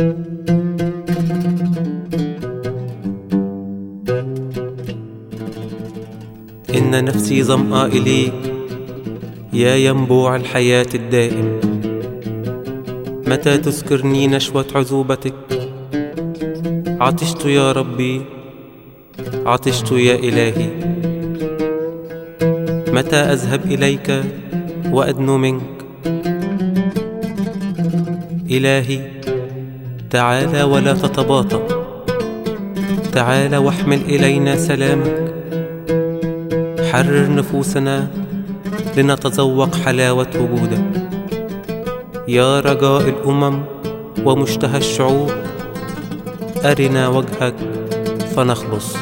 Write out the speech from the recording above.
إن نفسي ظمآ إليك يا ينبوع الحياة الدائم. متى تذكرني نشوة عذوبتك عطشت يا ربي عطشت يا إلهي. متى أذهب إليك وأدنو منك؟ إلهي تعال ولا تتباطأ. تعال واحمل إلينا سلامك. حرر نفوسنا لنتذوق حلاوة وجودك. يا رجاء الأمم ومشتهى الشعوب أرنا وجهك فنخلص.